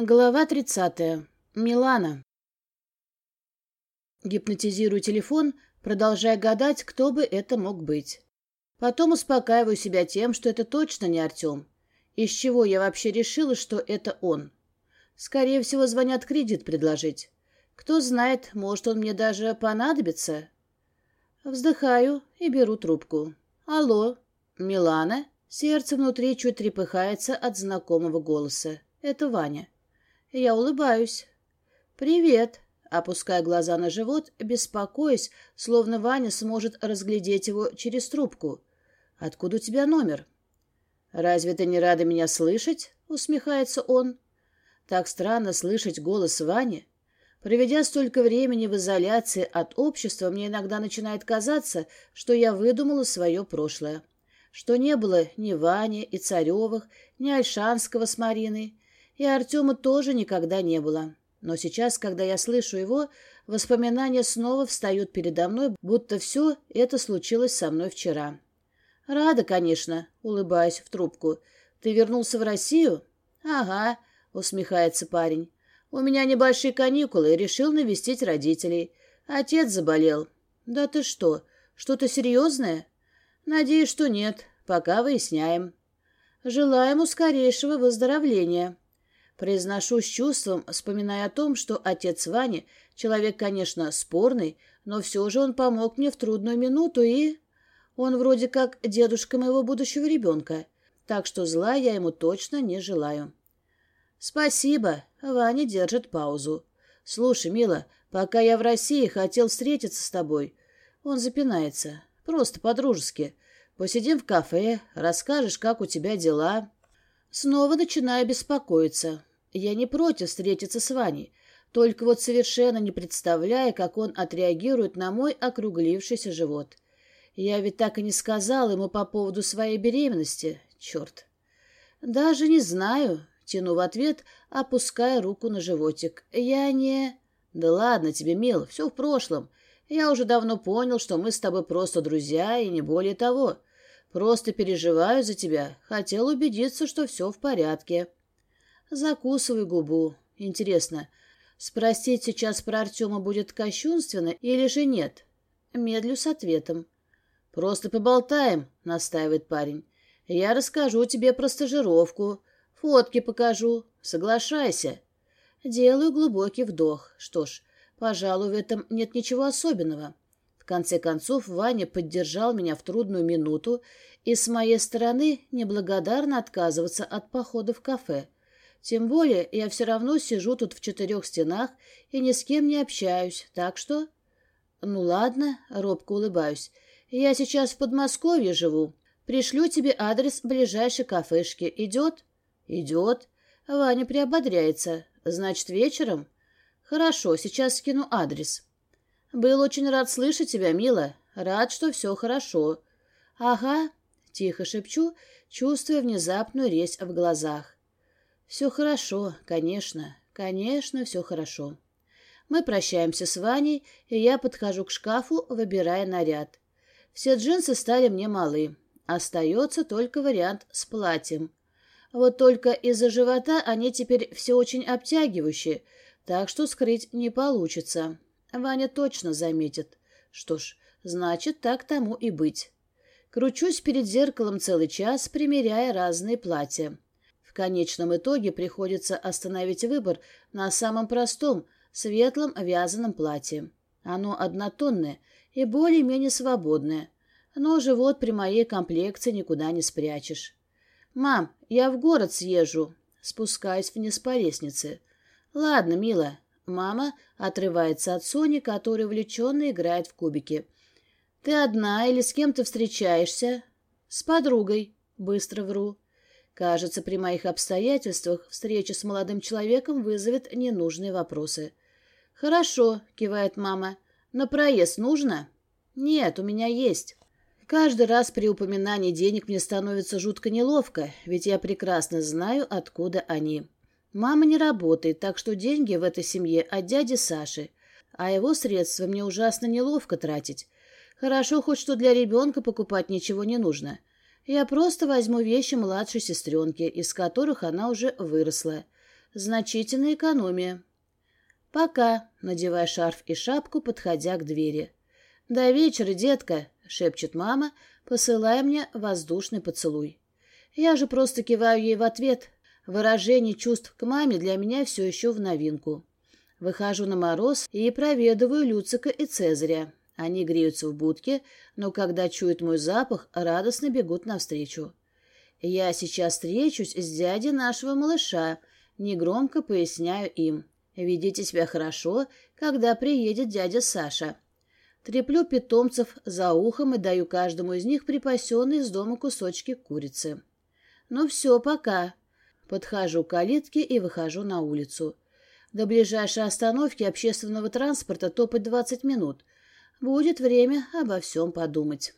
Глава 30. Милана. Гипнотизирую телефон, продолжая гадать, кто бы это мог быть. Потом успокаиваю себя тем, что это точно не Артем. Из чего я вообще решила, что это он? Скорее всего, звонят кредит предложить. Кто знает, может, он мне даже понадобится. Вздыхаю и беру трубку. Алло, Милана? Сердце внутри чуть трепыхается от знакомого голоса. Это Ваня. Я улыбаюсь. «Привет!» Опуская глаза на живот, беспокоюсь, словно Ваня сможет разглядеть его через трубку. «Откуда у тебя номер?» «Разве ты не рада меня слышать?» — усмехается он. Так странно слышать голос Вани. Проведя столько времени в изоляции от общества, мне иногда начинает казаться, что я выдумала свое прошлое. Что не было ни Вани и Царевых, ни Альшанского с Мариной, и Артема тоже никогда не было. Но сейчас, когда я слышу его, воспоминания снова встают передо мной, будто все это случилось со мной вчера. «Рада, конечно», — улыбаясь в трубку. «Ты вернулся в Россию?» «Ага», — усмехается парень. «У меня небольшие каникулы, решил навестить родителей. Отец заболел». «Да ты что? Что-то серьезное?» «Надеюсь, что нет. Пока выясняем». «Желаем ему скорейшего выздоровления». Произношу с чувством, вспоминая о том, что отец Вани, человек, конечно, спорный, но все же он помог мне в трудную минуту и... Он вроде как дедушка моего будущего ребенка, так что зла я ему точно не желаю. «Спасибо», — Ваня держит паузу. «Слушай, мила, пока я в России, хотел встретиться с тобой». Он запинается. «Просто по-дружески. Посидим в кафе, расскажешь, как у тебя дела». Снова начинаю беспокоиться. Я не против встретиться с Ваней, только вот совершенно не представляя, как он отреагирует на мой округлившийся живот. Я ведь так и не сказал ему по поводу своей беременности. Черт. Даже не знаю, тяну в ответ, опуская руку на животик. Я не... Да ладно тебе, мил, все в прошлом. Я уже давно понял, что мы с тобой просто друзья и не более того. Просто переживаю за тебя. Хотел убедиться, что все в порядке. Закусываю губу. Интересно, спросить сейчас про Артема будет кощунственно или же нет? Медлю с ответом. «Просто поболтаем», — настаивает парень. «Я расскажу тебе про стажировку, фотки покажу. Соглашайся». Делаю глубокий вдох. Что ж, пожалуй, в этом нет ничего особенного. В конце концов, Ваня поддержал меня в трудную минуту, и с моей стороны неблагодарно отказываться от похода в кафе. Тем более я все равно сижу тут в четырех стенах и ни с кем не общаюсь, так что... Ну ладно, робко улыбаюсь. Я сейчас в Подмосковье живу. Пришлю тебе адрес ближайшей кафешки. Идет? Идет. Ваня приободряется. Значит, вечером? Хорошо, сейчас скину адрес. Был очень рад слышать тебя, мила. Рад, что все хорошо. Ага, тихо шепчу, чувствуя внезапную резь в глазах. Все хорошо, конечно, конечно, все хорошо. Мы прощаемся с Ваней, и я подхожу к шкафу, выбирая наряд. Все джинсы стали мне малы. Остается только вариант с платьем. Вот только из-за живота они теперь все очень обтягивающие, так что скрыть не получится. Ваня точно заметит. Что ж, значит, так тому и быть. Кручусь перед зеркалом целый час, примеряя разные платья конечном итоге приходится остановить выбор на самом простом, светлом вязаном платье. Оно однотонное и более-менее свободное, но живот при моей комплекции никуда не спрячешь. «Мам, я в город съезжу», спускаясь вниз по лестнице. «Ладно, мила». Мама отрывается от Сони, которая увлеченно играет в кубики. «Ты одна или с кем-то встречаешься?» «С подругой», — быстро вру. Кажется, при моих обстоятельствах встреча с молодым человеком вызовет ненужные вопросы. «Хорошо», — кивает мама. «На проезд нужно?» «Нет, у меня есть». Каждый раз при упоминании денег мне становится жутко неловко, ведь я прекрасно знаю, откуда они. Мама не работает, так что деньги в этой семье от дяди Саши, а его средства мне ужасно неловко тратить. Хорошо хоть что для ребенка покупать ничего не нужно. Я просто возьму вещи младшей сестренки, из которых она уже выросла. Значительная экономия. Пока, надевая шарф и шапку, подходя к двери. До вечера, детка, шепчет мама, посылая мне воздушный поцелуй. Я же просто киваю ей в ответ. Выражение чувств к маме для меня все еще в новинку. Выхожу на мороз и проведываю Люцика и Цезаря. Они греются в будке, но когда чуют мой запах, радостно бегут навстречу. «Я сейчас встречусь с дядей нашего малыша», — негромко поясняю им. «Ведите себя хорошо, когда приедет дядя Саша». Треплю питомцев за ухом и даю каждому из них припасенные из дома кусочки курицы. «Ну все, пока». Подхожу к калитке и выхожу на улицу. До ближайшей остановки общественного транспорта топать двадцать минут. Будет время обо всем подумать.